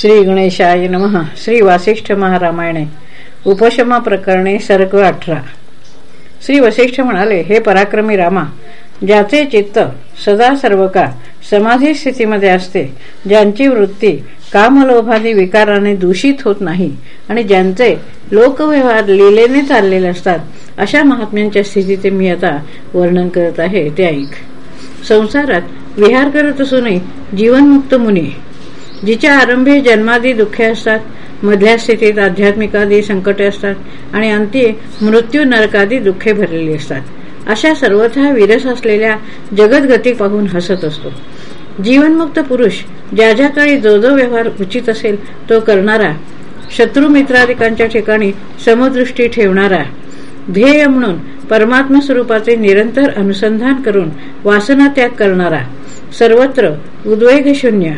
श्री गणेशाय नम. श्री वासिष्ठ महारामायणे. उपशमा प्रकरणे सर्ग अठरा. श्री वसिष्ठ म्हणाले हे पराक्रमी रामा ज्याचे चित्त सदा सर्व का समाधी स्थितीमध्ये असते ज्यांची वृत्ती कामलोभादी विकाराने दूषित होत नाही आणि ज्यांचे लोकव्यवहार लिलेने चाललेले असतात अशा महात्म्यांच्या स्थितीचे मी आता वर्णन करत आहे ते ऐक. संसारात विहार करत असूनही जीवनमुक्त मुनी जिच्या आरंभी जन्मादी दुःखे असतात मधल्या स्थितीत आध्यात्मिकादी संकटे असतात आणि अंती मृत्यू नरकादी दुःखे भरलेली असतात. अशा सर्वथा विरस असलेल्या जगदगती पाहून हसत असतो. जीवनमुक्त पुरुष ज्या ज्या काळी जो जो व्यवहार उचित असेल तो करणारा शत्रू मित्रादिकांच्या ठिकाणी समदृष्टी ठेवणारा ध्येय म्हणून परमात्मा स्वरूपाचे निरंतर अनुसंधान करून वासना त्याग करणारा सर्वत्र उद्वेगशून्य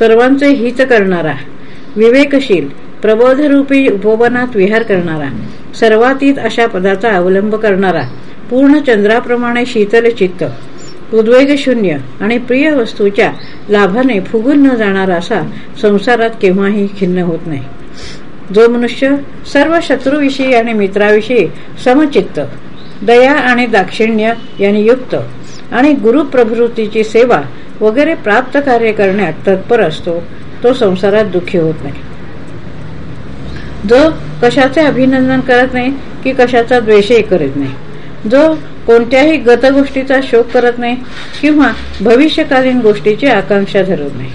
सर्वांचे हित करणारा विवेकशील प्रबोधरूपी उपवनात विहार करणारा सर्वातीत अशा पदाचा अवलंब करणारा पूर्ण चंद्राप्रमाणे शीतल चित्त उद्वेगशून्य आणि प्रिय वस्तूच्या लाभाने फुगून न जाणारा असा संसारात केव्हाही खिन्न होत नाही. जो मनुष्य सर्व शत्रूविषयी आणि मित्राविषयी समचित्त दया आणि दाक्षिण्य यांनी युक्त आणि गुरुप्रभृतीची सेवा वगैरे प्राप्त कार्य करण्यात तत्पर असतो तो संसारात दुःखी होत नाही. जो कशाचे अभिनंदन करत नाही की कशाचा द्वेषही करत नाही. जो कोणत्याही गतगोष्टीचा शोक करत नाही किंवा भविष्यकालीन गोष्टीची आकांक्षा धरत नाही.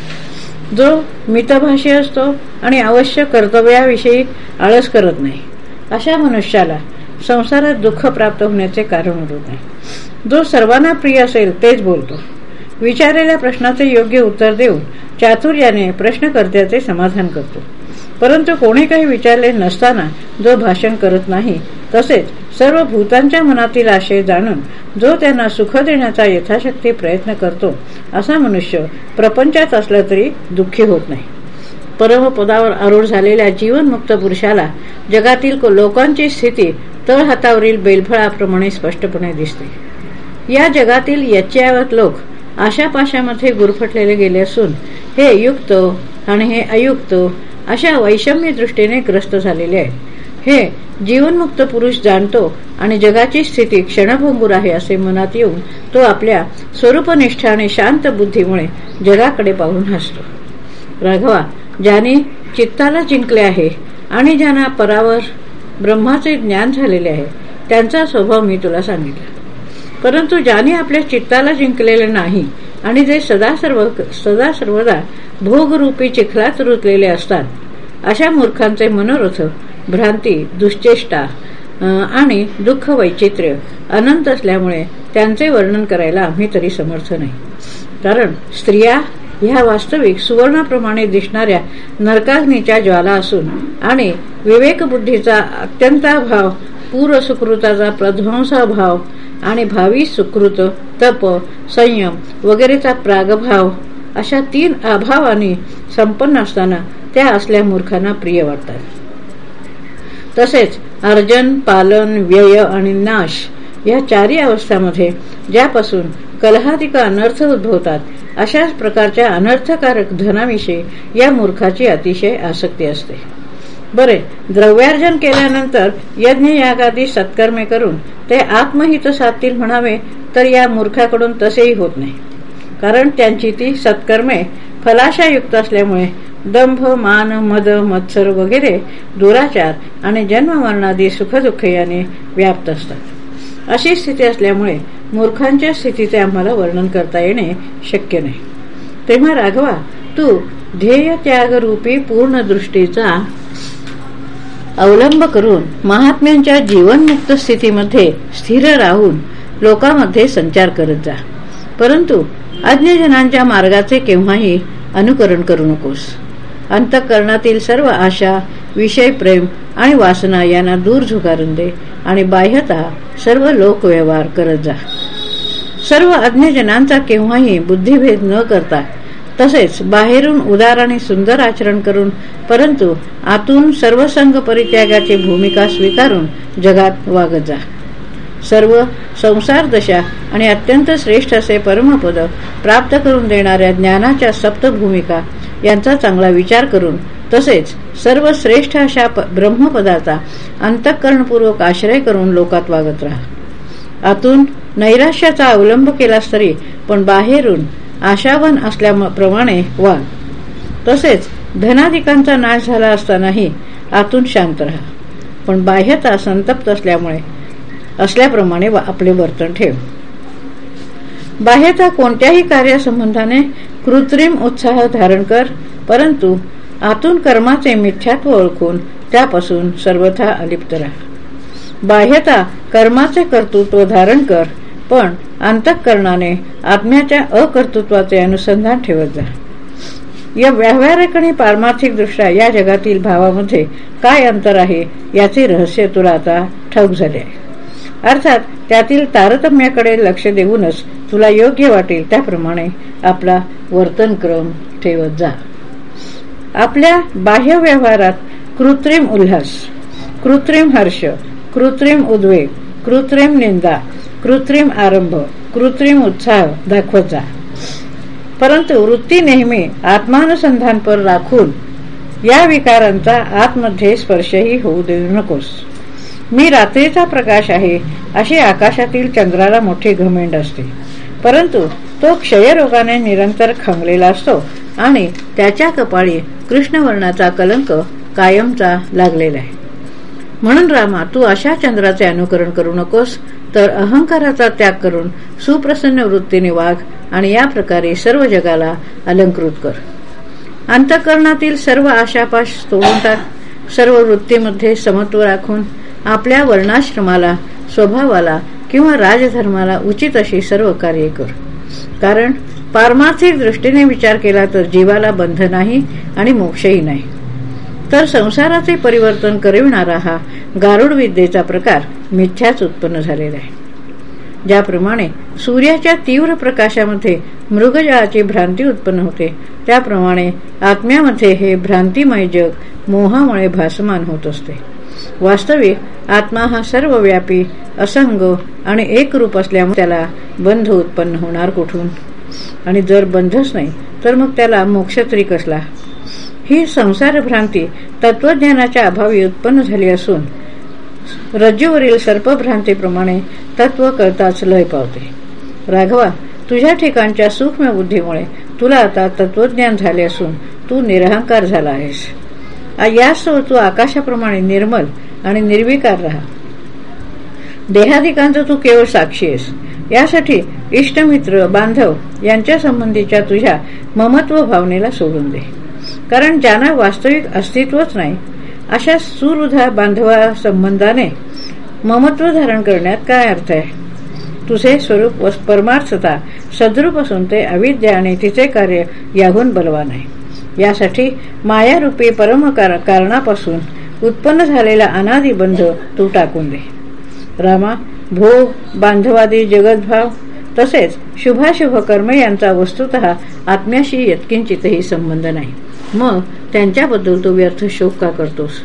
जो मितभाषी असतो आणि अवश्य कर्तव्याविषयी आळस करत नाही अशा मनुष्याला संसारात दुःख प्राप्त होण्याचे कारण उरत नाही. जो सर्वांना प्रिय असेल तेच बोलतो. विचारलेल्या प्रश्नाचे योग्य उत्तर देऊन चातुर्याने प्रश्नकर्त्याचे समाधान करतो. परंतु कोणी काही विचारले नसताना जो भाषण करत नाही तसेच सर्व भूतांच्या मनातील आशय जाणून जो त्यांना सुख देण्याचा यथाशक्ती प्रयत्न करतो असा मनुष्य प्रपंचात असला तरी दुःखी होत नाही. परमपदावर आरूढ झालेल्या जीवनमुक्त पुरुषाला जगातील लोकांची स्थिती तळहातावरील बेलफळाप्रमाणे स्पष्टपणे दिसते. या जगातील यच्यावत लोक आशापाशामध्ये गुरफटलेले गेले असून हे युक्त आणि हे अयुक्त अशा वैषम्य दृष्टीने ग्रस्त झालेले आहे हे जीवनमुक्त पुरुष जाणतो आणि जगाची स्थिती क्षणभंगूर आहे असे मनात येऊन तो आपल्या स्वरूपनिष्ठ आणि शांत बुद्धीमुळे जगाकडे पाहून हसतो. राघवा ज्याने चित्ताला जिंकले आहे आणि ज्यांना परावर ब्रह्माचे ज्ञान झालेले आहे त्यांचा स्वभाव मी तुला सांगितला. परंतु ज्याने आपल्या चित्ताला जिंकलेले नाही आणि जे सदा सर्व सदा सर्वदा भोगरूपी चिखलात रुतलेले असतात अशा मूर्खांचे मनोरथ भ्रांती दुश्चेष्टा आणि दुःख वैचित्र्य अनंत असल्यामुळे त्यांचे वर्णन करायला आम्ही तरी समर्थ नाही. कारण स्त्रिया ह्या वास्तविक सुवर्णाप्रमाणे दिसणाऱ्या नरकाग्नीच्या ज्वाला असून आणि विवेकबुद्धीचा अत्यंताभाव पूरसुकृताचा प्रध्वंसाभाव आणि भावी सुकृत तप संयम वगैरेचा प्रागभाव अशा तीन अभावाने संपन्न असताना त्या असल्या मूर्खांना प्रिय वाटतात. तसेच अर्जन पालन व्यय आणि नाश या चारी अवस्थामध्ये ज्यापासून कलहादिक अनर्थ उद्भवतात अशाच प्रकारच्या अनर्थकारक धनाविषयी या मूर्खाची अतिशय आसक्ती असते. बरे. द्रव्यार्जन केल्यानंतर यज्ञ यागादी सत्कर्मे करून ते आत्महित साधतील म्हणावे तर या मूर्खाकडून तसेही होत नाही. कारण त्यांची ती सत्कर्मे फलाशायुक्त असल्यामुळे दंभ मान मद मत्सर वगैरे दुराचार आणि जन्ममरणादी सुखदुःख याने व्याप्त असतात. अशी स्थिती असल्यामुळे मूर्खांच्या स्थितीचे आम्हाला वर्णन करता येणे शक्य नाही. तेव्हा राघवा तू ध्येय त्याग रूपी पूर्ण दृष्टीचा अवलंब करून महात्म्यांच्या जीवनमुक्त स्थितीमध्ये स्थिर राहून लोकांमध्ये संचार करत जा. परंतु अज्ञजनांच्या मार्गाचे केव्हाही अनुकरण करू नकोस. अंतकरणातील सर्व आशा विषय प्रेम आणि वासना यांना दूर झुकारून दे आणि बाह्यता सर्व लोकव्यवहार करत जा. सर्व अज्ञजनांचा केव्हाही बुद्धिभेद न करता तसेच बाहेरून उदार आणि सुंदर आचरण करून परंतु आतून सर्वसंग परित्यागाची भूमिका स्वीकारून जगात वागत जा. सर्व संसार दशा आणि अत्यंत श्रेष्ठ असे परमपद प्राप्त करून देणाऱ्या ज्ञानाच्या सप्त भूमिका यांचा चांगला विचार करून तसेच सर्व श्रेष्ठ अशा ब्रह्मपदाचा अंतःकरणपूर्वक आश्रय करून लोकात वागत राहा. आतून नैराश्याचा अवलंब केलास तरी पण बाहेरून आशावन असल्याप्रमाणे वाग तसेच धनाधिकांचा नाश झाला असतानाही आतून शांत राहा. पण बाह्यता संतप्त असल्यामुळे असल्याप्रमाणे आपले वर्तन ठेव. बाह्यता कोणत्याही कार्यासंबंधाने कृत्रिम उत्साह धारण कर परंतु आतून कर्माचे मिथ्यात्व ओळखून त्यापासून सर्वथा अलिप्त राहा. बाह्यता कर्माचे कर्तृत्व धारण कर पण अंतःकरणाने आत्म्याच्या अकर्तृत्वाचे अनुसंधान ठेवत जा. या व्यावहारिक आणि पारमार्थिक दृष्ट्या या जगातील भावामध्ये काय अंतर आहे याचे रहस्य तुला आता ठाऊक झाले आहे. अर्थात त्यातील तारतम्याकडे लक्ष देऊनच तुला योग्य वाटेल त्याप्रमाणे आपला वर्तनक्रम ठेवत जा. आपल्या बाह्य व्यवहारात कृत्रिम उल्हास कृत्रिम हर्ष कृत्रिम उद्वेग कृत्रिम निंदा कृत्रिम आरंभ कृत्रिम उत्साह दाखवत जा. परंतु वृत्ती नेहमी आत्मानुसंधानपर राखून या विकारांचा आतमध्ये स्पर्शही होऊ देऊ नकोस. मी रात्रीचा प्रकाश आहे अशी आकाशातील चंद्राला मोठे घमेंड असते. परंतु तो क्षयरोगाने निरंतर खंगलेला असतो आणि त्याच्या कपाळी कृष्णवर्णाचा कलंक कायमचा लागलेला आहे. म्हणून रामा तू अशा चंद्राचे अनुकरण करू नकोस तर अहंकाराचा त्याग करून सुप्रसन्न वृत्तीने वाघ आणि या प्रकारे सर्व जगाला अलंकृत कर. अंतकरणातील सर्व आशापाश तोडून टाक. सर्व वृत्तीमध्ये समत्व राखून आपल्या वर्णाश्रमाला स्वभावाला किंवा राजधर्माला उचित अशी सर्व कार्य कर. कारण पारमार्थिक दृष्टीने विचार केला तर जीवाला बंध नाही आणि मोक्षही नाही. तर संसाराचे परिवर्तन करविणारा हा गारुड विद्येचा प्रकार मिथ्याच उत्पन्न झालेला आहे. ज्याप्रमाणे सूर्याच्या तीव्र प्रकाशामध्ये मृगजळाची भ्रांती उत्पन्न होते त्याप्रमाणे आत्म्यामध्ये हे भ्रांतिमय जग मोहामुळे भासमान होत असते. वास्तविक आत्मा हा सर्वव्यापी असंग आणि एक रूप असल्यामुळे त्याला बंध उत्पन्न होणार कुठून? आणि जर बंधच नाही तर मग त्याला मोक्ष तरी कसला? ही संसार भ्रांती तत्वज्ञानाच्या अभावी उत्पन्न झाली असून रज्जूवरील सर्पभ्रांतीप्रमाणे तत्व करताच लय पावते. राघवा तुझ्या ठिकाणच्या सूक्ष्म बुद्धीमुळे तुला आता तत्वज्ञान झाले असून तू निरहंकार झाला आहेस. यास्तव तू आकाशाप्रमाणे निर्मल आणि निर्विकार राहा. देहाधिकांचा तू केवळ साक्षी आहेस. यासाठी इष्टमित्र बांधव यांच्या संबंधीच्या तुझ्या ममत्व भावनेला सोडून दे. कारण ज्यांना वास्तविक अस्तित्वच नाही अशा सुहृदा बांधवा संबंधाने ममत्व धारण करण्यात काय अर्थ आहे? तुझे स्वरूप व परमार्थता सद्रूप असून ते अविद्या आणि तिचे कार्य याहून बलवान आहे. यासाठी मायारूपी परम कारणापासून उत्पन्न झालेला अनादी बंध तू टाकून दे. रामा भोग बांधवादी जगद्भाव तसेच शुभाशुभ कर्म यांचा वस्तुत आत्म्याशी यत्किंचितही संबंध नाही. मग त्यांच्याबद्दल तो व्यर्थ शोक का करतोस?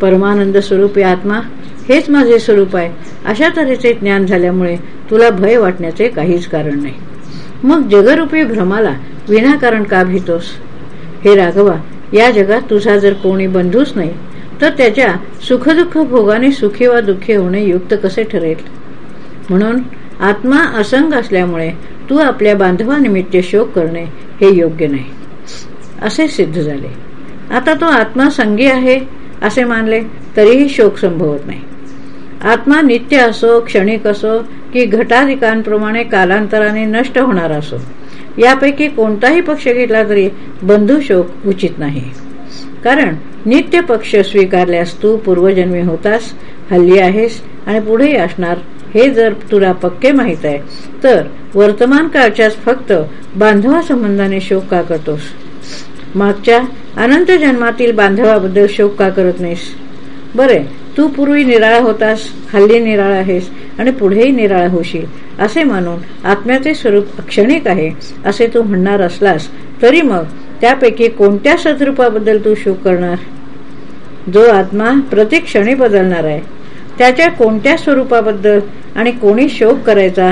परमानंद स्वरूपी आत्मा हेच माझे स्वरूप आहे. अशा तऱ्हेचे ज्ञान झाल्यामुळे तुला भय वाटण्याचे काहीच कारण नाही. मग जगरूपी भ्रमाला विनाकारण का भीतोस हे राघवा या जगात तुझा जर कोणी बंधूच नाही तर त्याच्या सुखदुःख भोगाने सुखी वा दुःखी होणे युक्त कसे ठरेल? म्हणून आत्मा असंग असल्यामुळे तू आपल्या बांधवानिमित्त शोक करणे हे योग्य नाही. असे सिद्ध झाले. आता तो आत्मा संगी आहे असे मानले तरीही शोक संभवत नाही. आत्मा नित्य असो क्षणिक असो की घटाधिकांप्रमाणे कालांतराने नष्ट होणार असो यापैकी कोणताही पक्ष घेतला तरी बंधू शोक उचित नाही. कारण नित्य पक्ष स्वीकारल्यास तू पूर्वजन्मी होतास हल्ली आहेस आणि पुढेही असणार हे जर तुला पक्के माहीत आहे तर वर्तमान काळच्याच फक्त बांधवासंबंधाने शोक का करतोस? मागच्या अनंत जन्मातील बांधवाबद्दल शोक का करत नाहीस? बरे तू पूर्वी निराळा होतास हल्ली निराळा आहेस आणि पुढेही निराळा होशील असे मानून आत्म्याचे स्वरूप क्षणिक आहे असे तू म्हणणार असलास तरी मग त्यापैकी कोणत्या सद्रूपाबद्दल तू शोक करणार? जो आत्मा क्षणी बदलणार आहे त्याच्या कोणत्या स्वरूपाबद्दल आणि कोणी शोक करायचा?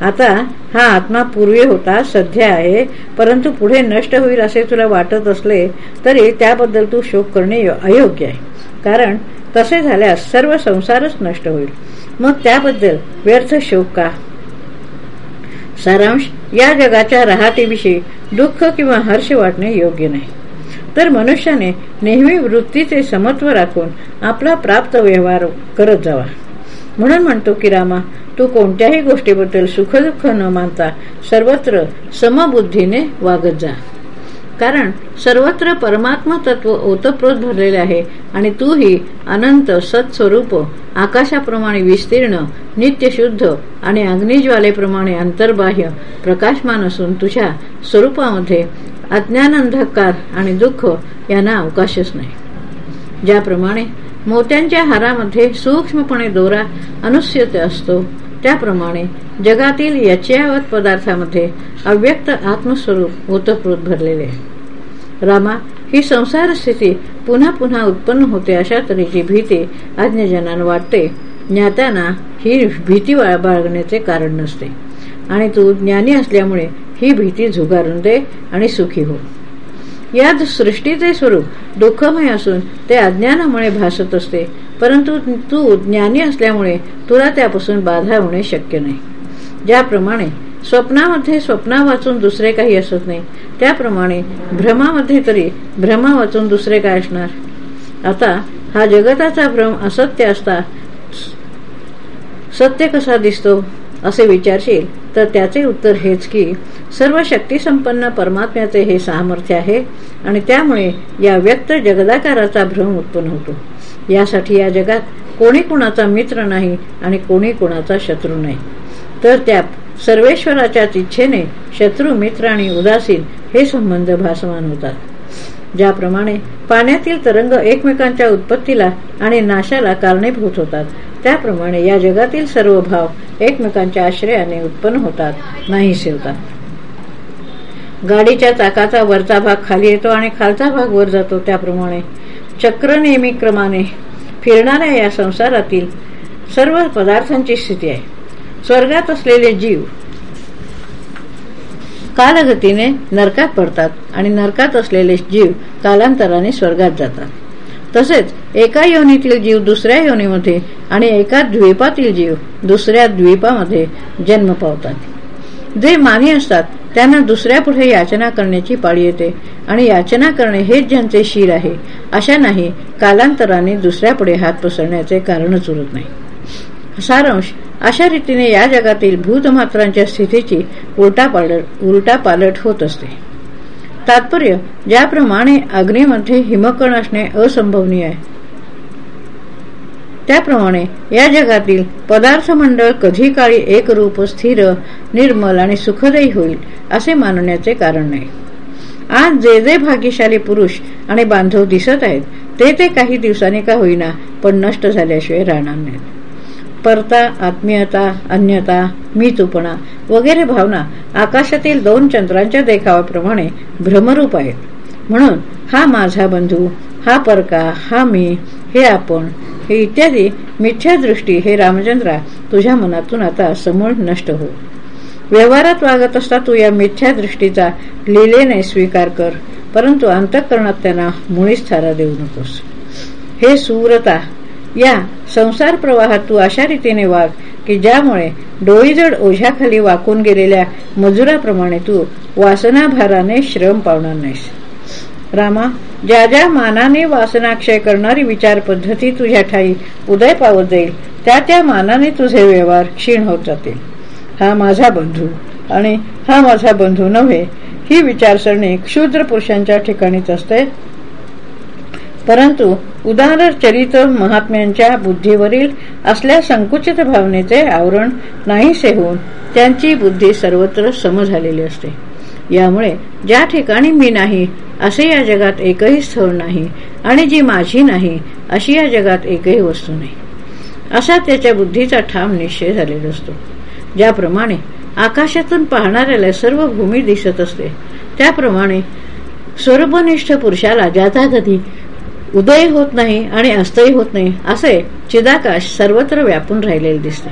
आता हा आत्मा पूर्वी होता सध्या आहे परंतु पुढे नष्ट होईल असे तुला वाटत असले तरी त्याबद्दल तू शोक करणे अयोग्य आहे. कारण तसे झाल्यास सर्व संसारच नष्ट होईल. मग त्याबद्दल व्यर्थ शोक का? सारांश या जगाच्या राहतेविषयी दुःख किंवा हर्ष वाटणे योग्य नाही. तर मनुष्याने नेहमी वृत्तीचे समत्व राखून आपला प्राप्त व्यवहार करत जावा. म्हणून म्हणतो की रामा तू कोणत्याही गोष्टीबद्दल सुखदुःख न मानता सर्वत्र समबुद्धीने वागत जा. कारण सर्वत्र परमात्मा तत्व ओतप्रोत भरलेले आहे आणि तूही अनंत सत्स्वरूप आकाशाप्रमाणे विस्तीर्ण नित्यशुद्ध आणि अग्निज्वालेप्रमाणे अंतर्बाह्य प्रकाशमान असून तुझ्या स्वरूपामध्ये अज्ञानंधकार आणि दुःख यांना अवकाशच नाही. ज्याप्रमाणे मोत्यांच्या हारामध्ये सूक्ष्मपणे दोरा अनुस्यत असतो त्याप्रमाणे जगातील याच्यावत पदार्थामध्ये अव्यक्त आत्मस्वरूप ओतप्रोत भरलेले. आहे रामा ही संसार स्थिती पुन्हा पुन्हा उत्पन्न होते अशा तऱ्हेची भीती आज्ञजनांना वाटते. ज्ञात्यांना ही भीती बाळगण्याचे कारण नसते. आणि तू ज्ञानी असल्यामुळे ही भीती झुगारून दे आणि सुखी हो. यात सृष्टीचे स्वरूप दुःखमय असून ते अज्ञानामुळे भासत असते. परंतु तू ज्ञानी असल्यामुळे तुला त्यापासून बाधा होणे शक्य नाही. ज्याप्रमाणे स्वप्नामध्ये स्वप्ना वाचून दुसरे काही असत नाही त्याप्रमाणे भ्रमामध्ये तरी भ्रमा वाचून दुसरे काय असणार? आता हा जगताचा भ्रम असत्य असता सत्य कसा दिसतो? असे विचारशील तर त्याचे उत्तर हेच की सर्व शक्तिसंपन्न परमात्म्याचे हे सामर्थ्य आहे आणि त्यामुळे या व्यक्त जगदाकाराचा भ्रम उत्पन्न होतो. यासाठी या जगात कोणी कुणाचा मित्र नाही आणि कोणी कुणाचा शत्रू नाही. तर त्या सर्वेश्वराच्याच इच्छेने शत्रू मित्र आणि उदासीन हे संबंध भासमान होतात. ज्याप्रमाणे पाण्यातील तरंग एकमेकांच्या उत्पत्तीला आणि नाशाला कारणीभूत होतात त्याप्रमाणे या जगातील सर्व भाव एकमेकांच्या आश्रयाने उत्पन्न होतात नाही शिवतात. गाडीच्या चाकाचा वरचा भाग खाली येतो आणि खालचा भाग वर जातो. त्याप्रमाणे चक्र नेहमी क्रमाने फिरणाऱ्या या संसारातील सर्व पदार्थांची स्थिती आहे. स्वर्गात असलेले जीव कालगतीने नरकात पडतात आणि नरकात असलेले जीव कालांतराने स्वर्गात जातात. तसेच एका योनीतील जीव दुसऱ्या योनीमध्ये आणि एका द्वीपातील जीव दुसऱ्या द्वीपामध्ये जन्म पावतात. जे मानी असतात त्यांना दुसऱ्या पुढे याचना करण्याची पाळी येते आणि याचना करणे हेच ज्यांचे शिर आहे अशा नाही कालांतराने दुसऱ्या पुढे हात पसरण्याचे कारणच उरत नाही. सारांश अशा रीतीने या जगातील भूतमात्रांच्या स्थितीची उलटा पालट उलटा पालट होत असते. तात्पर्य ज्याप्रमाणे अग्नीमध्ये हिमकण असणे असंभवनीय आहे. त्याप्रमाणे या जगातील पदार्थ मंडळ कधी काळी एकरूप स्थिर निर्मल आणि सुखदयी होईल असे मानण्याचे कारण नाही. आज जे जे भाग्यशाली पुरुष आणि बांधव दिसत आहेत ते ते काही दिवसांनी का होईना पण नष्ट झाल्याशिवाय राहणार नाहीत. परता आत्मीयता अन्यता मीतुपणा वगैरे भावना आकाशातील दोन चंद्रांच्या देखाव्याप्रमाणे भ्रमरूप आहेत. म्हणून हा माझा बंधू हा परका हा मी हे आपण हे इत्यादी मिथ्या दृष्टी हे रामचंद्रा तुझ्या मनातून आता समूळ नष्ट हो. व्यवहारात वागत असता तू या मिथ्या दृष्टीचा लिलेने स्वीकार कर परंतु अंतःकरणात त्यांना मुळीच थारा देऊ नकोस. हे सुरता या संसार प्रवाहात तू अशा रीतीने वाग की ज्यामुळे डोळीजड ओझ्याखाली वाकून गेलेल्या मजुराप्रमाणे तू वासनाभाराने श्रम पावणार नाहीस. रामा ज्या ज्या मानाने वासनाक्षय करणारी विचार पद्धती तुझ्या ठाई उदय पावत जाईल त्या त्या मानाने तुझे व्यवहार क्षीण होत जातील. हा माझा बंधू आणि हा माझा बंधू नव्हे ही विचारसरणी क्षुद्र पुरुषांच्या ठिकाणीच असते परंतु उदार चरित महात्म्यांच्या बुद्धीवरील असल्या संकुचित भावनेचे आवरण नाहीसे होऊन त्यांची बुद्धी सर्वत्र सम झालेली असते. यामुळे ज्या ठिकाणी मी नाही असे या जगात एकही स्थळ नाही आणि जी माझी नाही अशी या जगात एकही वस्तू नाही. असा त्याच्या बुद्धीचा ठाम निश्चय झालेला असतो. ज्याप्रमाणे आकाशातून पाहणाऱ्याला सर्व भूमी दिसत असते त्याप्रमाणे स्वरूपनिष्ठ पुरुषाला ज्याचा कधी उदय होत नाही आणि अस्तही होत नाही असे चिदाकाश सर्वत्र व्यापून राहिलेले दिसते.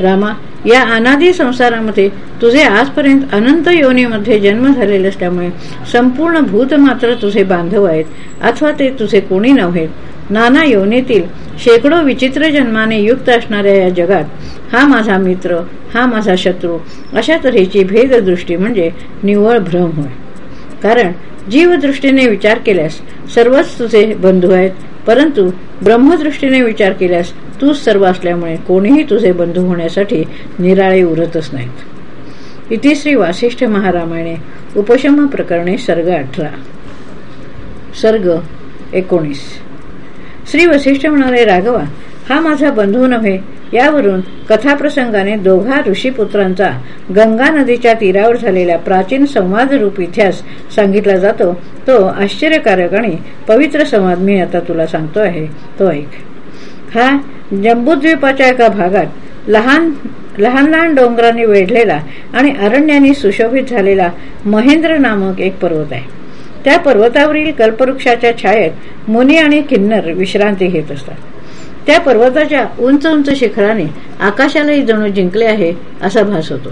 रामा या अनादी संसारामध्ये तुझे आजपर्यंत अनंत योनीमध्ये जन्म झालेले असल्यामुळे संपूर्ण भूत मात्र तुझे बांधव आहेत अथवा ते तुझे कोणी नव्हे. नाना योनीतील शेकडो विचित्र जन्माने युक्त असणाऱ्या या जगात हा माझा मित्र हा माझा शत्रू अशा तऱ्हेची भेददृष्टी म्हणजे निव्वळ भ्रम होय. कारण जीवदृष्टीने विचार केल्यास सर्वच तुझे बंधू आहेत परंतु ब्रह्मदृष्टीने विचार केल्यास तूच सर्व असल्यामुळे कोणीही तुझे बंधू होण्यासाठी निराळे उरतच नाहीत. इथे श्री वासिष्ठ महारामायणे उपशम प्रकरणे सर्ग अठरा. सर्ग एकोणीस. श्री वसिष्ठ म्हणाले राघवा हा माझा बंधू नव्हे. यावरून कथाप्रसंगाने दोघा ऋषीपुत्रांचा गंगा नदीच्या तीरावर झालेला प्राचीन संवादरूप इतिहास सांगितला जातो. तो आश्चर्यकारक आणि पवित्र संवाद मी आता तुला सांगतो आहे. तो ऐक. हा जम्बूद्वीपाच्या एका भागात लहान लहान लहान डोंगरांनी वेढलेला आणि अरण्याने सुशोभित झालेला महेंद्र नामक एक पर्वत आहे. त्या पर्वतावरील कल्पवृक्षाच्या छायेत मुनी आणि किन्नर विश्रांती घेत असतात. त्या पर्वताच्या उंच उंच शिखराने आकाशालाही जणू जिंकले आहे असा भास होतो.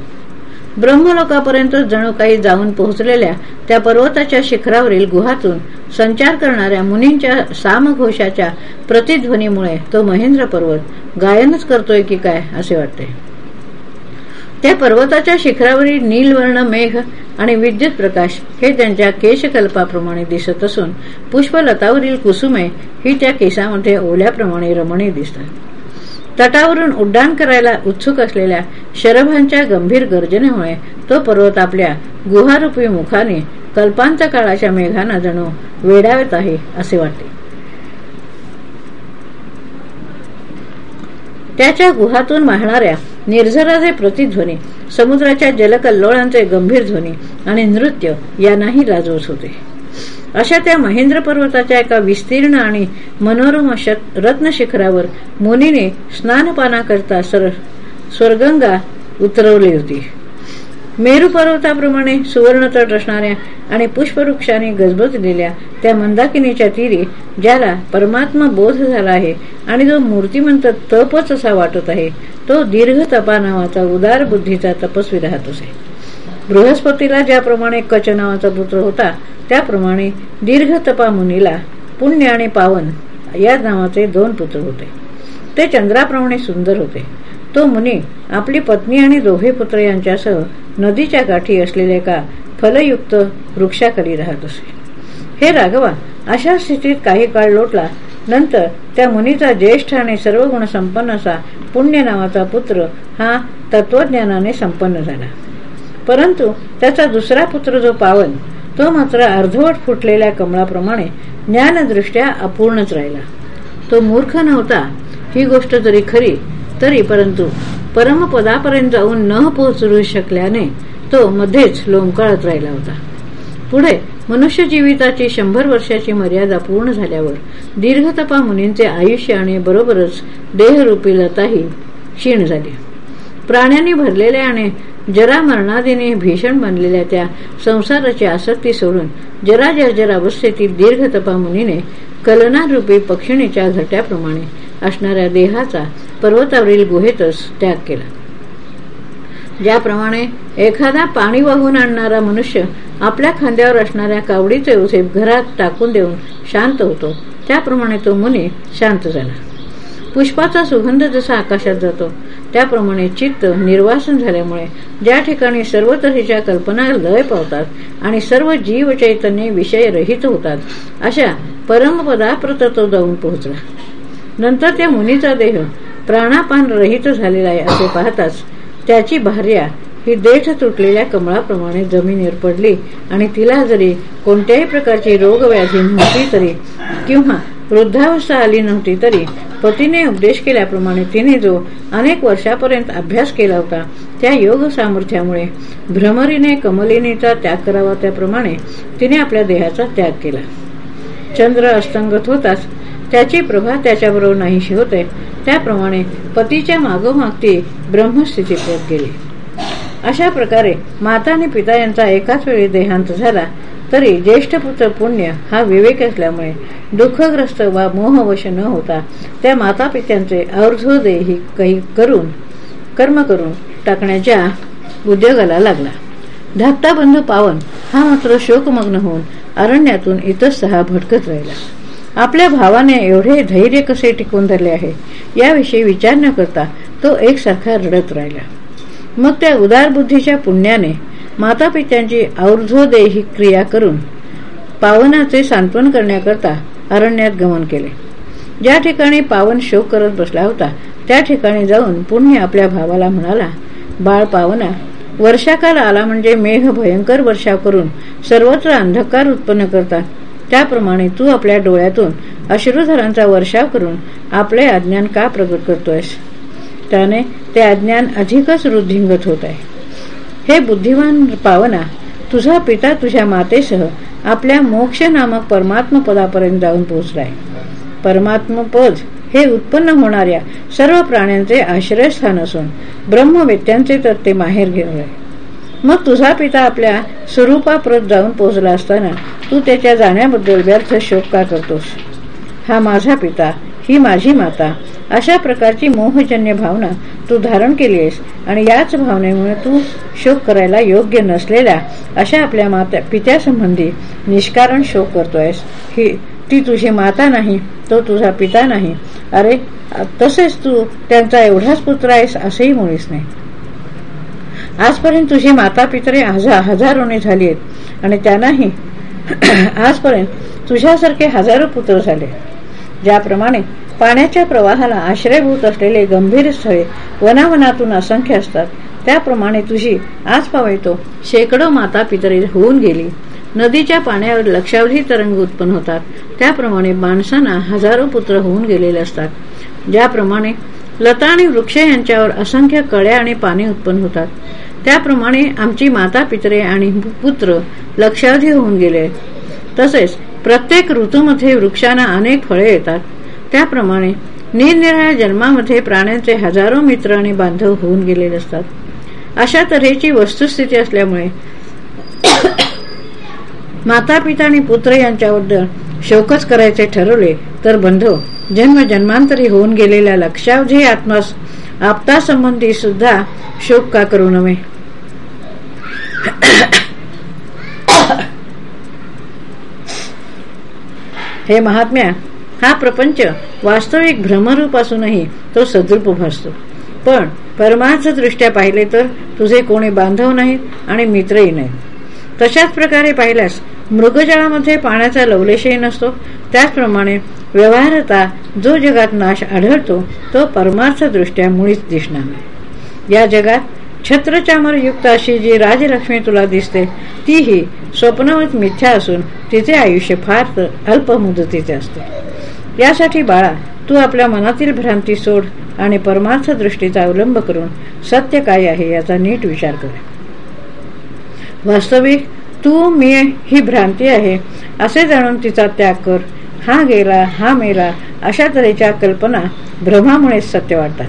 ब्रह्मलोकापर्यंत जणू काही जाऊन पोहोचलेल्या त्या पर्वताच्या शिखरावरील गुहातून संचार करणाऱ्या मुनींच्या सामघोषाच्या प्रतिध्वनीमुळे तो महेंद्र पर्वत गायनच करतोय की काय असे वाटते. त्या पर्वताच्या शिखरावरील नीलवर्ण मेघ आणि विद्युत प्रकाश हे त्यांच्या केशकल्पाप्रमाणे दिसत असून पुष्पलतावरील कुसुमे ही त्या केसामध्ये ओल्याप्रमाणे रमणीय दिसतात. तटावरून उड्डाण करायला उत्सुक असलेल्या शरभांच्या गंभीर गर्जनेमुळे तो पर्वत आपल्या गुहारूपी मुखाने कल्पांत काळाच्या मेघांना जणू वेडावत आहे असे वाटते. त्याच्या गुहातून वाहणाऱ्या निर्झराचे प्रतिध्वनी समुद्राच्या जलकल्लोळांचे गंभीर ध्वनी आणि नृत्य यांनाही लाजवत होते. अशा त्या महेंद्र पर्वताच्या एका विस्तीर्ण आणि मनोरम रत्न शिखरावर मुनीने स्नानपानाकरता स्वर्गंगा उतरवली होती. मेरू पर्वताप्रमाणे सुवर्णतट असणाऱ्या आणि पुष्पवृक्षाने गजबजलेल्या त्या मंदाकिनीच्या तीरी ज्याला परमात्मा बोध झाला आहे आणि जो मूर्तिमंत तपच असा वाटत आहे तो दीर्घ तपा नावाचा उदार बुद्धीचा तपस्वी राहत असे बृहस्पतीला ज्याप्रमाणे कच नावाचा पुत्र होता त्याप्रमाणे दीर्घ तपा मुनीला पुण्य आणि पावन या नावाचे दोन पुत्र होते. ते चंद्राप्रमाणे सुंदर होते. तो मुनी आपली पत्नी आणि दोघे पुत्र यांच्यासह नदीच्या गाठी असलेल्या एका फलयुक्त वृक्षाखाली राहत असे. हे राघवा अशा स्थितीत काही काळ लोटला नंतर त्या मुनीचा ज्येष्ठ आणि सर्व गुण संपन्न असा पुण्य नावाचा पुत्र हा तत्वज्ञानाने संपन्न झाला. परंतु त्याचा दुसरा पुत्र जो पावन तो मात्र अर्धवट फुटलेल्या कमळाप्रमाणे ज्ञानदृष्ट्या अपूर्णच राहिला. तो मूर्ख नव्हता ही गोष्ट जरी खरी तरी परंतु परमपदापर्यंत जाऊन न पोहोचू शकल्याने तो मध्येच लोंकाळत राहिला होता. पुढे मनुष्य जीविताची शंभर वर्षाची मर्यादा पूर्ण झाल्यावर दीर्घतपा मुनींचे आयुष्य आणि बरोबरच देहरूपी लताही क्षीण झाली. प्राण्यांनी भरलेल्या आणि जरा मरणादीने भीषण बनलेल्या त्या संसाराची आसक्ती सोडून जरा जर्जर अवस्थेतील दीर्घतपा मुनीने कलनारूपी पक्षिणीच्या घट्याप्रमाणे असणाऱ्या देहाचा पर्वतावरील गुहेतच त्याग केला. ज्याप्रमाणे एखादा पाणी वाहून आणणारा मनुष्य आपल्या खांद्यावर असणाऱ्या कावडीचे उसे घरात टाकून देऊन शांत होतो त्याप्रमाणे तो मुनी शांत झाला. पुष्पाचा सुगंध जसा आकाशात जातो त्याप्रमाणे चित्त निर्वासन झाल्यामुळे ज्या ठिकाणी सर्व तऱ्हेच्या कल्पना लय पावतात आणि सर्व जीव चैतन्य विषय रहित होतात अशा परमपदाप्रत तो जाऊन पोहोचला. नंतर त्या मुनीचा देह प्राणापान रहित झालेला आहे असे पाहताच त्याची भार्या ही देठ तुटलेल्या कमळाप्रमाणे जमिनीवर पडली आणि तिला जरी कोणत्याही प्रकारची रोगव्याधी नव्हती तरी किंवा वृद्धावस्था आली नव्हती तरी पतीने उपदेश केल्याप्रमाणे तिने जो अनेक वर्षापर्यंत अभ्यास केला होता त्या योग सामर्थ्यामुळे भ्रमरीने कमलिनीचा त्याग करावा त्याप्रमाणे तिने आपल्या देहाचा त्याग केला. चंद्र अस्तंगत होताच त्याची प्रभा त्याच्याबरोबर नाहीशी होते. त्याप्रमाणे पतीच्या मागोमाग ती ब्रह्मस्थितीत गेली. अशा प्रकारे माता आणि पिता यांचा एकाच वेळी देहांत झाला तरी ज्येष्ठ पुत्र पुण्य हा विवेक असल्यामुळे दुःखग्रस्त वा मोहवश न होता त्या माता पित्यांचे अर्धोदेही काही करून कर्म करून टाकण्याच्या उद्योगाला लागला. धाकटा बंधू पावन हा मात्र शोकमग्न होऊन अरण्यातून इतस्तहा भटकत राहिला. आपल्या भावाने एवढे धैर्य कसे टिकून धरले आहे याविषयी विचार न करता तो एकसारखा रडत राहिला. मग त्या उदार बुद्धीच्या पुण्याने माता पित्यांची और्ध्वदेही क्रिया करून पावनाचे सांत्वन करण्याकरता अरण्यात गमन केले. ज्या ठिकाणी पावन शोक करत बसला होता त्या ठिकाणी जाऊन पुण्य आपल्या भावाला म्हणाला बाळ पावना वर्षाकाल आला म्हणजे मेघ भयंकर वर्षा करून सर्वत्र अंधकार उत्पन्न करतात. त्याप्रमाणे तू आपल्या डोळ्यातून अश्रुधरांचा वर्षाव करून आपले अज्ञान का प्रकट करतोयस? त्याने ते अज्ञान अधिकच वृद्धिंगत होत आहे. हे बुद्धिमान पावना तुझा पिता तुझ्या मातेसह आपल्या मोक्ष नामक परमात्म पदापर्यंत जाऊन पोहोचलाय. परमात्म पद हे उत्पन्न होणाऱ्या सर्व प्राण्यांचे आश्रयस्थान असून ब्रह्मवेत्यांचे तर ते माहेर घेऊन मग तुझा पिता आपल्या स्वरूपाप्रत जाऊन पोहोचला असताना तू त्याच्या जाण्याबद्दल व्यर्थ शोक का करतोस? हा माझा पिता ही माझी माता अशा प्रकारची मोहजन्य भावना तू धारण केली आहेस आणि याच भावनेमुळे तू शोक करायला योग्य नसलेल्या अशा आपल्या माता पित्यासंबंधी निष्कारण शोक करतोयस. ही ती तुझी माता नाही तो तुझा पिता नाही. अरे तसेच तू त्यांचा एवढाच पुत्र आहेस असेही मुळीच नाही. आजपर्यंत तुझी माता पितरे हजारोने झाली आहेत. आणि त्यांनाही आजपर्यंत तुझ्यासारखे हजारो पुत्र झाले. ज्याप्रमाणे पाण्याच्या प्रवाहाला आश्रयभूत असलेले गंभीर स्थळे वनावनातून असंख्य असतात. त्याप्रमाणे तुझी आज पावेतो शेकडो माता पितरे होऊन गेली. नदीच्या पाण्यावर लक्षावधी तरंग उत्पन्न होतात. त्याप्रमाणे माणसांना हजारो पुत्र होऊन गेलेले असतात. ज्याप्रमाणे लता आणि वृक्ष यांच्यावर असंख्य कळ्या आणि पाने उत्पन्न होतात. त्याप्रमाणे आमची माता पित्रे आणि पुत्र लक्षावधी होऊन गेले. तसेच प्रत्येक ऋतूमध्ये वृक्षांना अनेक फळे येतात. त्याप्रमाणे निरनिराळ्या जन्मामध्ये प्राण्यांचे हजारो मित्र आणि बांधव होऊन गेलेले असतात. अशा तऱ्हेची वस्तुस्थिती असल्यामुळे माता पिता आणि पुत्र यांच्याबद्दल शोकच करायचे ठरवले तर बंधू जन्म जन्मांतरी होऊन गेलेल्या लक्षावधी आत्मास आपतासंबंधी सुद्धा शोक का करू नये हे महात्म्या हा प्रपंच वास्तविक भ्रमरूप असूनही तो सद्रूप भासतो. पण परमार्थ दृष्ट्या पाहिले तर तुझे कोणी बांधव नाहीत आणि मित्रही नाहीत. तशाच प्रकारे पाहिल्यास मृगजळामध्ये पाण्याचा लवलेशही नसतो. त्याचप्रमाणे व्यवहारता जो जगात नाश आढळतो तो परमार्थदृष्ट्या मुळीच दिसणार नाही. या जगात छत्रचामर युक्त अशी जी राजलक्ष्मी तुला दिसते तीही स्वप्नवत मिथ्या असून तिचे आयुष्य फार अल्प मुदतीचे असते. यासाठी बाळा तू आपल्या मनातील भ्रांती सोड आणि परमार्थ दृष्टीचा अवलंब करून सत्य काय आहे याचा नीट विचार कर. वास्तविक तू मी ही भ्रांती आहे. असे जाणून तिचा त्याग कर. हा गेला हा मेला अशा तऱ्हेच्या कल्पना भ्रमामुळेच सत्य वाटतात.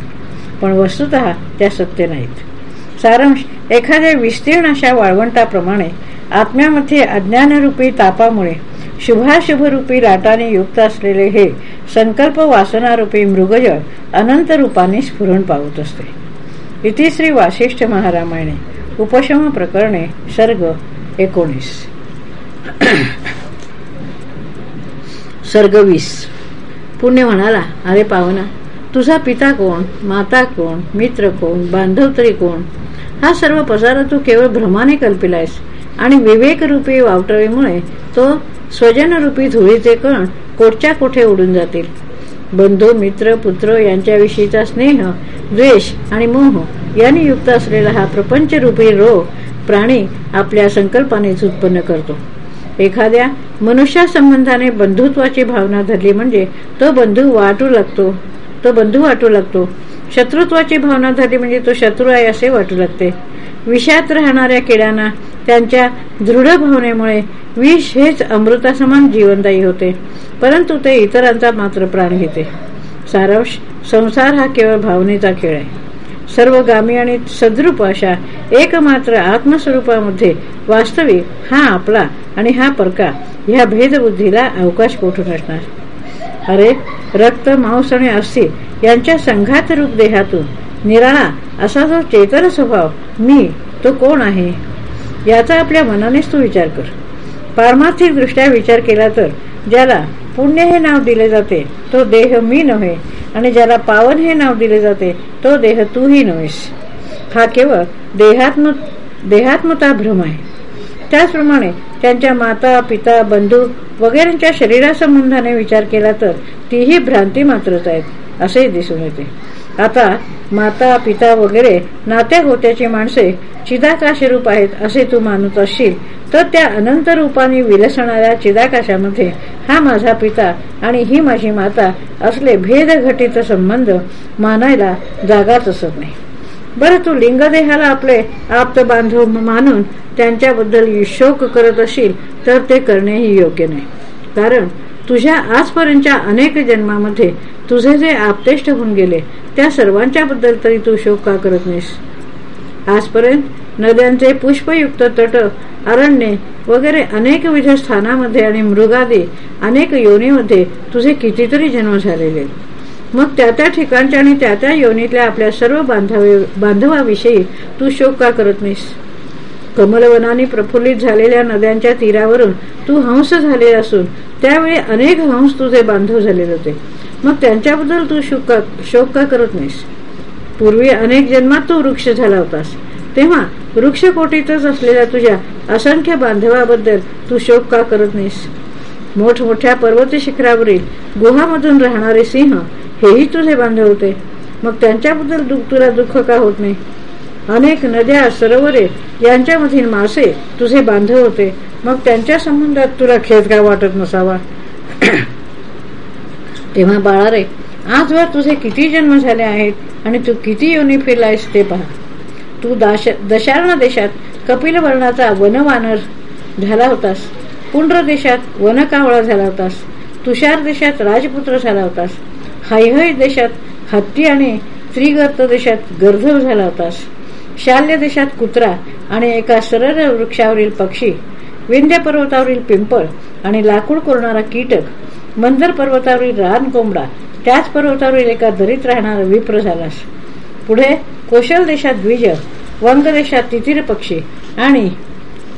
पण वस्तुत त्या सत्य नाहीत. सारांश एखाद्या विस्तीर्ण अशा वाळवंटाप्रमाणे आत्म्यामध्ये अज्ञानरूपी तापामुळे शुभाशुभरूपी लाटाने युक्त असलेले हे संकल्प वासनारूपी मृगजळ अनंत रूपाने स्फुरण पावत असते. इथे श्री वासिष्ठ महारामायणे उपशम प्रकरणे सर्ग एकोणीस. सर्ग वीस पुण्य म्हणाला अरे पावना तुझा पिता कोण? माता कोण? मित्र कोण? बांधव तरी कोण? हा सर्व पसारा तू केवळ भ्रमाने कल्पिलायस आणि विवेकरूपी वावटळीमुळे तो स्वजनरूपी धुळीचे कण कोटच्या कोठे उडून जातील? बंधू मित्र पुत्र यांच्याविषयीचा स्नेह द्वेष आणि मोह यांनी युक्त असलेला हा प्रपंचरूपी रोग प्राणी आपल्या संकल्पानेच उत्पन्न करतो. एखाद्या मनुष्यासंबंधाने बंधुत्वाची भावना धरली म्हणजे तो बंधू वाटू लागतो तो बंधू वाटू लागतो. शत्रुत्वाची भावना झाली म्हणजे तो शत्रू आहे असे वाटू लागते. विषात राहणाऱ्या किड्यांना त्यांच्या दृढ भावनेमुळे विष हेच अमृतासमान जीवनदायी होते परंतु ते इतरांचा मात्र प्राण घेते. सारांश संसार हा केवळ भावनेचा खेळ आहे. सर्व गामी आणि सद्रूप अशा एकमात्र आत्मस्वरूपामध्ये वास्तविक हा आपला आणि हा परका ह्या भेदबुद्धीला अवकाश कोठून असणार अरे रक्त मांस आणि अस्थि यांच्या संघात रूप देहातून निराळा असा जो चेतन स्वभाव मी तो कोण आहे? याचा आपल्या मनानेच तू विचार कर. पारमार्थिक दृष्ट्या विचार केला तर ज्याला पुण्य हे नाव दिले जाते तो देह मी नव्हे आणि ज्याला पावन हे नाव दिले जाते तो देह तूही नव्हेस. हा केवळ देहात्म देहात्मता भ्रम आहे. त्याचप्रमाणे त्यांच्या माता पिता बंधू वगैरेंच्या शरीरासंबंधाने विचार केला तर तीही भ्रांती मात्रच आहेत असे दिसून येते. आता माता पिता वगैरे नात्या होत्याची माणसे चिदाकाशरूप आहेत असे तू मानत असशील तर त्या अनंत रूपाने विलसणाऱ्या चिदाकाशामध्ये हा माझा पिता आणि ही माझी माता असले भेदघटित संबंध मानायला जागाच असत नाही. बरं तू लिंगदेहाला आपले आप्त बांधव मानून त्यांच्याबद्दल शोक करत असशील तर ते करणेही योग्य नाही. कारण तुझ्या आजपर्यंतच्या अनेक जन्मामध्ये तुझे जे आपतेष्ट होऊन गेले त्या सर्वांच्या बद्दल तरी तू शोक का करत नाहीस? आजपर्यंत नद्यांचे पुष्पयुक्त तट अरण्ये वगैरे अनेक विध स्थानामध्ये आणि मृगादी अनेक योनीमध्ये तुझे कितीतरी जन्म झालेले. मग त्या त्या ठिकाणच्या आणि त्या त्या योनीतल्या आपल्या सर्व बांधवे बांधवाविषयी तू शोक का करत नाहीस? कमलवनाने प्रफुल्लित झालेल्या नद्यांच्या तीरावरून तू हंस झाले असून त्यावेळी अनेक हंस तुझे बांधव झालेले होते. मग त्यांच्याबद्दल तू शोक का करत नाहीस? पूर्वी अनेक जन्मात तू वृक्ष झाला होतास. तेव्हा वृक्षकोटीतच असलेल्या तुझ्या असंख्य बांधवाबद्दल तू शोक का करत नाहीस? मोठमोठ्या पर्वत शिखरावरील गुहामधून राहणारे सिंह हेही तुझे बांधव होते. मग त्यांच्याबद्दल दुःख तुला दुःख का होत नाही? अनेक नद्या सरोवरे यांच्यामधील मासे तुझे बांधव होते. मग त्यांच्या संबंधात तुला खेद का वाटत नसावा. तेव्हा बाळा रे आजवर तुझे किती जन्म झाले आहेत आणि तू किती योनी फिरलायस ते पहा. तू दशार्ण देशात कपिल वर्णाचा वनवानर झाला होतास. पुंड्र देशात वनकावळा झाला होतास. तुषार देशात राजपुत्र झाला होतास. हायहय देशात हत्ती आणि त्रिगर्त देशात गर्धव झाला होतास. शाल्य देशात कुत्रा आणि एका सरळ वृक्षावरील पक्षी विंध्य पर्वतावरील पिंपळ आणि लाकूड कोरणारा कीटक मंदर पर्वतावरील रान कोंबडा त्याच पर्वतावरील एका दरीत राहणारा विप्र झालास. पुढे कोशल देशात द्विज वंग देशात तिथिर पक्षी आणि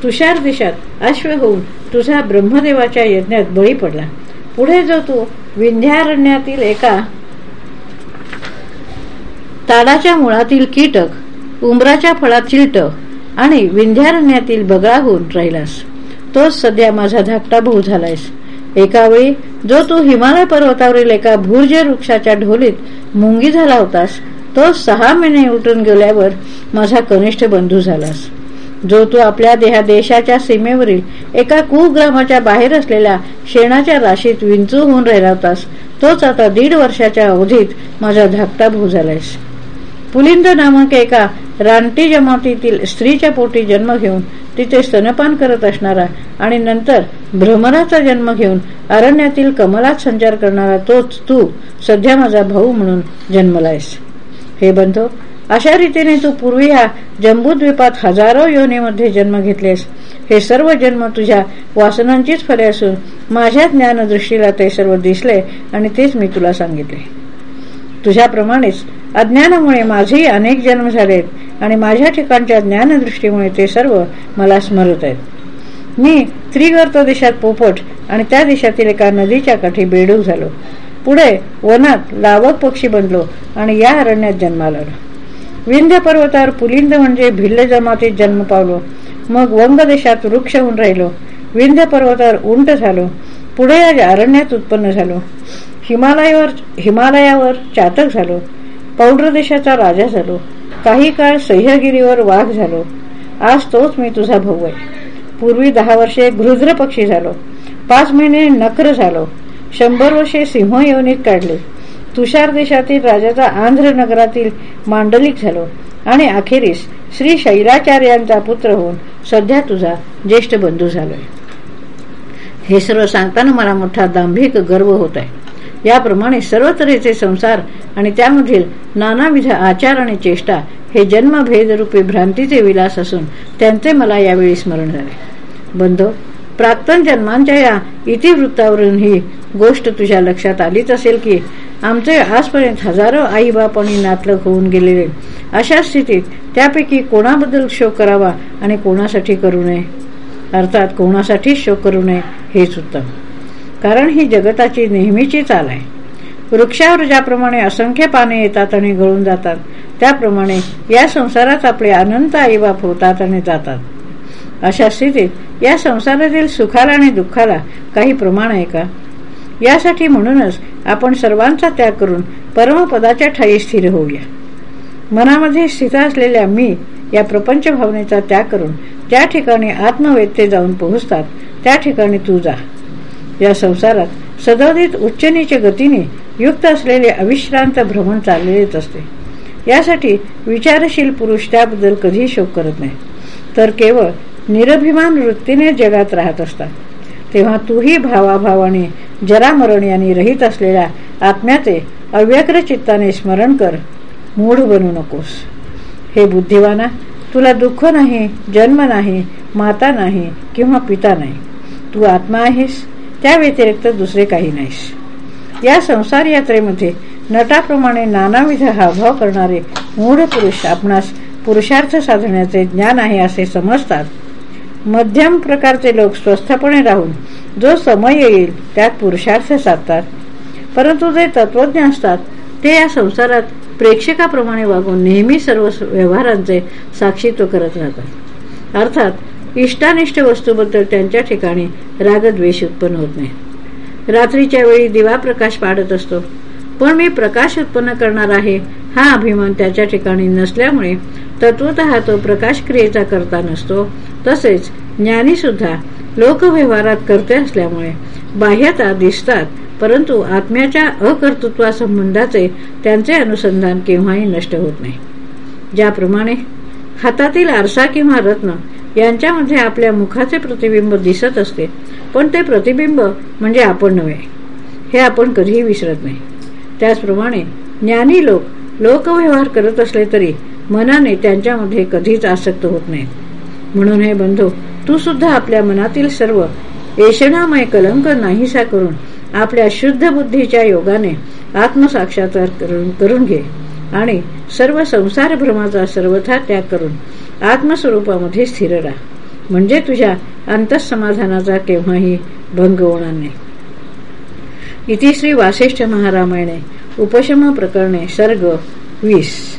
तुषार देशात अश्व होऊन तुझा ब्रह्मदेवाच्या यज्ञात बळी पडला. पुढे जो तू विंध्यारण्यातील एका ताडाच्या मुळातील कीटक उमराच्या फळात चिलट आणि विंध्यारण्यातील बगळा होऊन राहिलास. तोच सध्या माझा धाकटा भाऊ झालायस. एकावेळी जो तू हिमालय पर्वतावरील एका भुर्ज वृक्षाच्या ढोलीत मुंगी झाला होतास तो सहा महिने उठून गेल्यावर माझा कनिष्ठ बंधू झालास. जो तू आपल्या देहा देशाच्या सीमेवरील एका कुग्रामाच्या बाहेर असलेल्या शेणाच्या राशीत विंचू होऊन राहिला होतास. तोच आता दीड वर्षाच्या अवधीत माझा धाकटा भाऊ झालायस पुलिंद नामक एका रानटी जमातीतील स्त्रीच्या पोटी जन्म घेऊन तिथे स्तनपान करत असणारा आणि नंतर भ्रमराचा जन्म घेऊन अरण्यातील कमलात संचार करणारा तोच तू सध्या माझा भाऊ म्हणून जन्मलायस हे बंधू अशा रीतीने तू पूर्वी या जम्बूद्वीपात हजारो योनीमध्ये जन्म घेतलेस. हे सर्व जन्म तुझ्या वासनांचीच फले असून माझ्या ज्ञानदृष्टीला ते सर्व दिसले आणि तेच मी तुला सांगितले. तुझ्याप्रमाणेच अज्ञानामुळे माझेही अनेक जन्म झालेत आणि माझ्या ठिकाणच्या ज्ञानदृष्टीमुळे ते सर्व मला स्मरत आहेत. मी त्रिगर्त देशात पोपट आणि त्या देशातील एका नदीच्या काठी बेडूक झालो. पुढे वनात लावक पक्षी बनलो आणि या अरण्यात जन्माला आलो. विंध्य पर्वतावर पुलिंद म्हणजे भिल्ल जमातीत जन्म पावलो. मग वंग देशात वृक्ष होऊन राहिलो. विंध्य पर्वतावर उंट झालो. पुढे आज अरण्यात उत्पन्न झालो. हिमालयावर हिमालयावर चातक झालो. पौंड्र देशाचा राजा झालो. काही काळ सह्यगिरीवर वाघ झालो. आज तोच मी तुझा भाऊ आहे. पूर्वी दहा वर्षे गृध्र पक्षी झालो. पाच महिने नक्र झालो. शंभर वर्षे सिंह योनीत काढले. तुषार देशातील राजाचा आंध्र नगरातील मांडलिक झालो आणि अखेरीस श्री शैलाचार्यांचा पुत्र होऊन सध्या तुझा ज्येष्ठ बंधू झालोय. हे सर्व सांगताना मला मोठा दांभिक गर्व होत आहे याप्रमाणे सर्व तऱ्हेचे संसार आणि त्यामधील नानाविध आचार आणि चेष्टा हे जन्मभेदरूपी भ्रांतीचे विलास असून त्यांचे मला यावेळी स्मरण झाले. बंधो प्राक्तन जन्मांच्या या इतिवृत्तावरून ही गोष्ट तुझ्या लक्षात आलीच असेल की आमचे आजपर्यंत हजारो आई बाप आणि नातलग होऊन गेलेले. अशा स्थितीत त्यापैकी कोणाबद्दल शोक करावा आणि कोणासाठी करू नये? अर्थात कोणासाठी शोक करू नये हेच उत्तम कारण ही जगताची नेहमीची चाल आहे. वृक्षावर ज्याप्रमाणे असंख्य पाने येतात आणि गळून जातात त्याप्रमाणे या संसारात आपले अनंत आईबाप होतात आणि जातात. अशा स्थितीत या संसारातील सुखाला आणि दुःखाला काही प्रमाण आहे का? यासाठी म्हणूनच आपण सर्वांचा त्याग करून परमपदाच्या ठाई स्थिर होऊया. मनामध्ये स्थित असलेल्या मी या प्रपंच भावनेचा त्याग करून ज्या ठिकाणी आत्मवेत्ते जाऊन पोहोचतात त्या ठिकाणी तू जा. या संसारात सदोदित उच्चनीच्या गतीने युक्त असलेले अविश्रांत भ्रमण चाललेलेच असते. यासाठी विचारशील पुरुष त्याबद्दल कधीही शोक करत नाही तर केवळ निरभिमान वृत्तीने जगात राहत असतात. तेव्हा तूही भावाभावाने जरामरण यांनी रहित असलेल्या आत्म्याचे अव्यग्र चित्ताने स्मरण कर. मूढ बनू नकोस. हे बुद्धिवाना तुला दुःख नाही जन्म नाही माता नाही किंवा पिता नाही. तू आत्मा आहेस त्या व्यतिरिक्त दुसरे काही नाहीस. या संसार यात्रेमध्ये नटाप्रमाणे नानाविध हावभाव करणारे मूढ पुरुष आपणास पुरुषार्थ साधण्याचे ज्ञान आहे असे समजतात. मध्यम प्रकारचे लोक स्वस्थपणे राहून जो समय येईल त्यात पुरुषार्थ साधतात. परंतु जे तत्वज्ञ असतात ते या संसारात प्रेक्षकाप्रमाणे वागून नेहमी सर्व व्यवहारांचे साक्षीत्व करत राहतात. अर्थात इष्टानिष्ट वस्तूबद्दल त्यांच्या ठिकाणी रागद्वेष उत्पन्न होत नाही. रात्रीच्या वेळी दिवा प्रकाश पाडत असतो. पण मी प्रकाश उत्पन्न करणार आहे हा अभिमान त्याच्या ठिकाणी नसल्यामुळे तत्वत तो प्रकाश क्रियेचा करता नसतो. तसेच ज्ञानी सुद्धा लोकव्यवहारात करते असल्यामुळे बाह्यता दिसतात परंतु आत्म्याच्या अकर्तृत्वासंबंधाचे त्यांचे अनुसंधान केव्हाही नष्ट होत नाही. ज्याप्रमाणे हातातील आरसा किंवा रत्न यांच्यामध्ये आपल्या मुखाचे प्रतिबिंब दिसत असते पण ते प्रतिबिंब म्हणजे आपण नव्हे हे आपण कधीही विसरत नाही. त्याचप्रमाणे ज्ञानी लोक लोकव्यवहार करत असले तरी मनाने त्यांच्यामध्ये कधीच आसक्त होत नाहीत म्हणून हे बंधू तू सुद्धा आपल्या मनातील सर्व येषणामय कलंक नाहीसा करून आपल्या शुद्ध बुद्धीच्या योगाने आत्मसाक्षात्कार करून घे आणि सर्व संसार भ्रमाचा सर्वथा त्याग करून आत्मस्वरूपामध्ये स्थिर राहा. म्हणजे तुझ्या अंतसमाधानाचा केव्हाही भंग होणार नाही. इतिश्री वासिष्ठ महारामायणे उपशम प्रकरणे सर्ग वीस.